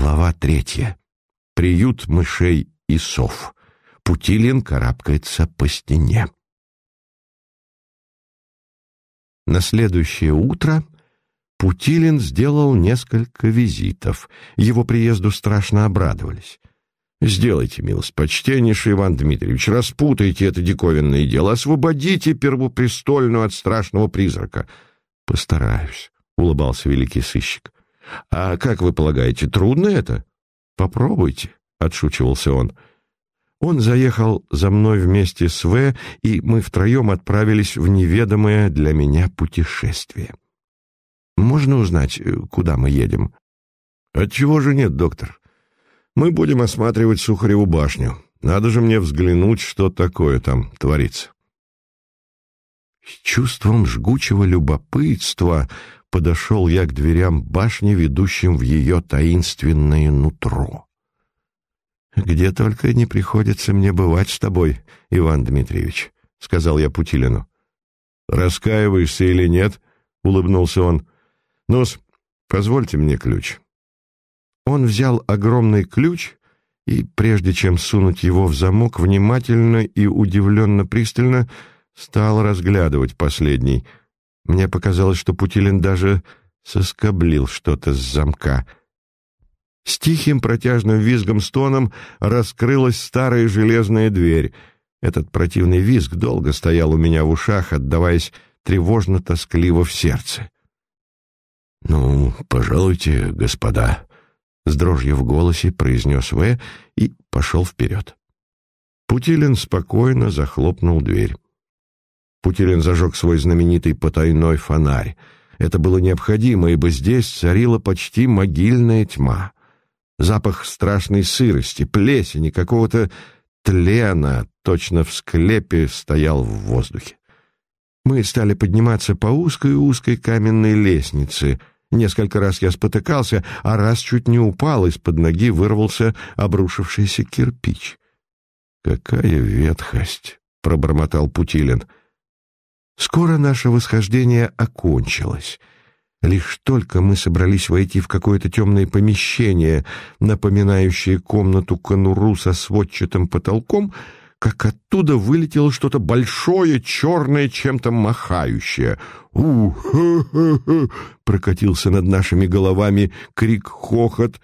Глава третья. Приют мышей и сов. Путилин карабкается по стене. На следующее утро Путилин сделал несколько визитов. Его приезду страшно обрадовались. «Сделайте, милость, почтеннейший Иван Дмитриевич, распутайте это диковинное дело, освободите первопрестольную от страшного призрака». «Постараюсь», — улыбался великий сыщик. «А как вы полагаете, трудно это?» «Попробуйте», — отшучивался он. Он заехал за мной вместе с В, и мы втроем отправились в неведомое для меня путешествие. «Можно узнать, э, куда мы едем?» «Отчего же нет, доктор? Мы будем осматривать Сухареву башню. Надо же мне взглянуть, что такое там творится». С чувством жгучего любопытства подошел я к дверям башни, ведущим в ее таинственное нутро. «Где только не приходится мне бывать с тобой, Иван Дмитриевич», — сказал я Путилину. «Раскаиваешься или нет?» — улыбнулся он. ну позвольте мне ключ». Он взял огромный ключ и, прежде чем сунуть его в замок, внимательно и удивленно-пристально стал разглядывать последний — мне показалось, что Путилин даже соскоблил что-то с замка. С тихим протяжным визгом-стоном раскрылась старая железная дверь. Этот противный визг долго стоял у меня в ушах, отдаваясь тревожно-тоскливо в сердце. «Ну, пожалуйте, господа», — с дрожью в голосе произнес В и пошел вперед. Путилин спокойно захлопнул дверь. Путилин зажег свой знаменитый потайной фонарь. Это было необходимо, ибо здесь царила почти могильная тьма. Запах страшной сырости, плесени, какого-то тлена, точно в склепе, стоял в воздухе. Мы стали подниматься по узкой-узкой каменной лестнице. Несколько раз я спотыкался, а раз чуть не упал, из-под ноги вырвался обрушившийся кирпич. «Какая ветхость!» — пробормотал Путилин — Скоро наше восхождение окончилось. Лишь только мы собрались войти в какое-то темное помещение, напоминающее комнату конуру со сводчатым потолком, как оттуда вылетело что-то большое, черное, чем-то махающее. у ха прокатился над нашими головами крик-хохот.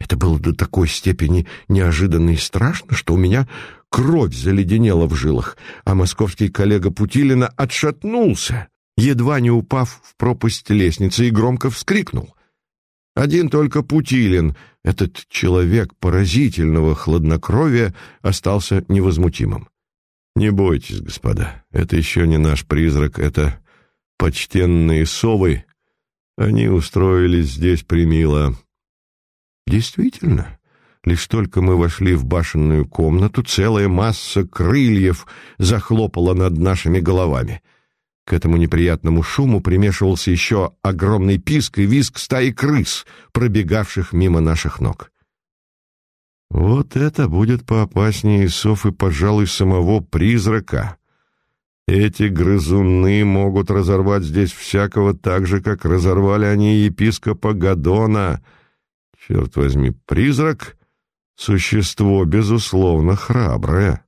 Это было до такой степени неожиданно и страшно, что у меня Кровь заледенела в жилах, а московский коллега Путилина отшатнулся, едва не упав в пропасть лестницы, и громко вскрикнул. Один только Путилин, этот человек поразительного хладнокровия, остался невозмутимым. «Не бойтесь, господа, это еще не наш призрак, это почтенные совы. Они устроились здесь примило». «Действительно, Лишь только мы вошли в башенную комнату, целая масса крыльев захлопала над нашими головами. К этому неприятному шуму примешивался еще огромный писк и визг стаи крыс, пробегавших мимо наших ног. Вот это будет поопаснее сов и, пожалуй, самого призрака. Эти грызуны могут разорвать здесь всякого так же, как разорвали они епископа Гадона. Черт возьми, призрак Существо, безусловно, храброе.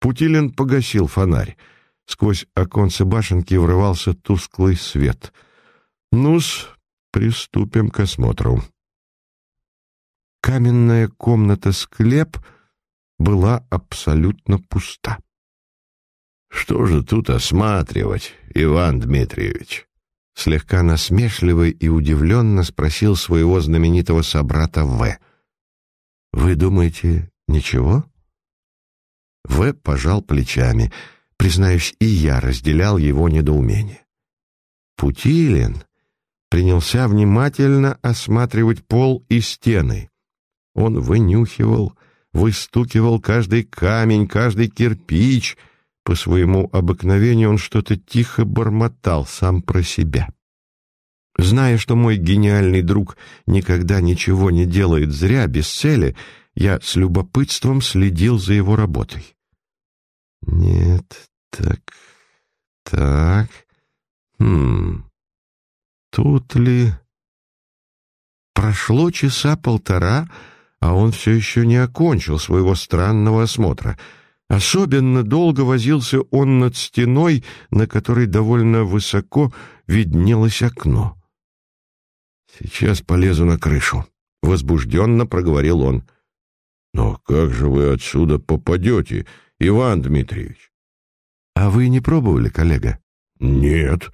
Путилин погасил фонарь. Сквозь оконце башенки врывался тусклый свет. Ну-с, приступим к осмотру. Каменная комната-склеп была абсолютно пуста. «Что же тут осматривать, Иван Дмитриевич?» Слегка насмешливо и удивленно спросил своего знаменитого собрата В. «Вы думаете, ничего?» В пожал плечами. Признаюсь, и я разделял его недоумение. Путилин принялся внимательно осматривать пол и стены. Он вынюхивал, выстукивал каждый камень, каждый кирпич. По своему обыкновению он что-то тихо бормотал сам про себя. Зная, что мой гениальный друг никогда ничего не делает зря, без цели, я с любопытством следил за его работой. Нет, так, так, хм, тут ли... Прошло часа полтора, а он все еще не окончил своего странного осмотра. Особенно долго возился он над стеной, на которой довольно высоко виднелось окно. «Сейчас полезу на крышу», — возбужденно проговорил он. «Но как же вы отсюда попадете, Иван Дмитриевич?» «А вы не пробовали, коллега?» «Нет».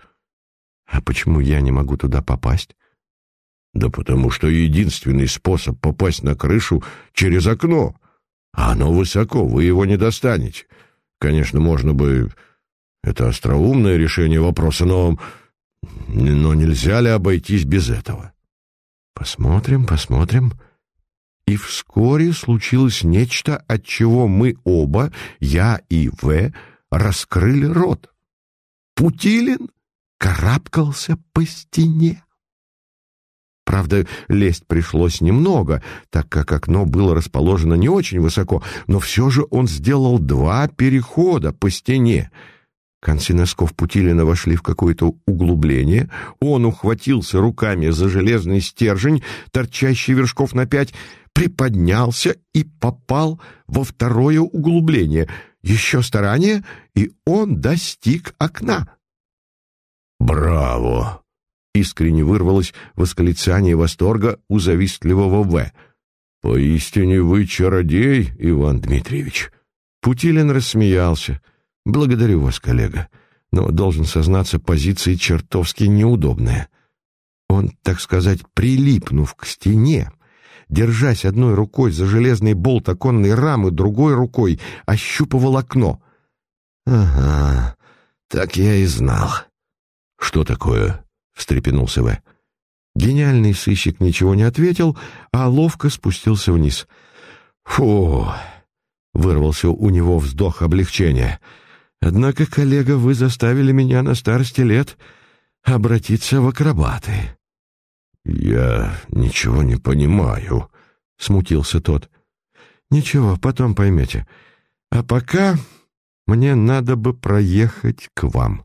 «А почему я не могу туда попасть?» «Да потому что единственный способ попасть на крышу через окно, а оно высоко, вы его не достанете. Конечно, можно бы... Это остроумное решение вопроса, но... Но нельзя ли обойтись без этого?» «Посмотрим, посмотрим». И вскоре случилось нечто, от чего мы оба, я и В, раскрыли рот. Путилин карабкался по стене. Правда, лезть пришлось немного, так как окно было расположено не очень высоко, но все же он сделал два перехода по стене. Концы носков Путилина вошли в какое-то углубление, он ухватился руками за железный стержень, торчащий вершков на пять, приподнялся и попал во второе углубление. Еще старание, и он достиг окна. «Браво!» — искренне вырвалось восклицание восторга у завистливого В. «Поистине вы чародей, Иван Дмитриевич!» Путилин рассмеялся. «Благодарю вас, коллега, но, должен сознаться, позиция чертовски неудобная. Он, так сказать, прилипнув к стене, держась одной рукой за железный болт оконной рамы, другой рукой ощупывал окно. «Ага, так я и знал». «Что такое?» — встрепенулся В. Гениальный сыщик ничего не ответил, а ловко спустился вниз. «Фу!» — вырвался у него вздох облегчения. «Однако, коллега, вы заставили меня на старости лет обратиться в акробаты». «Я ничего не понимаю», — смутился тот. «Ничего, потом поймете. А пока мне надо бы проехать к вам».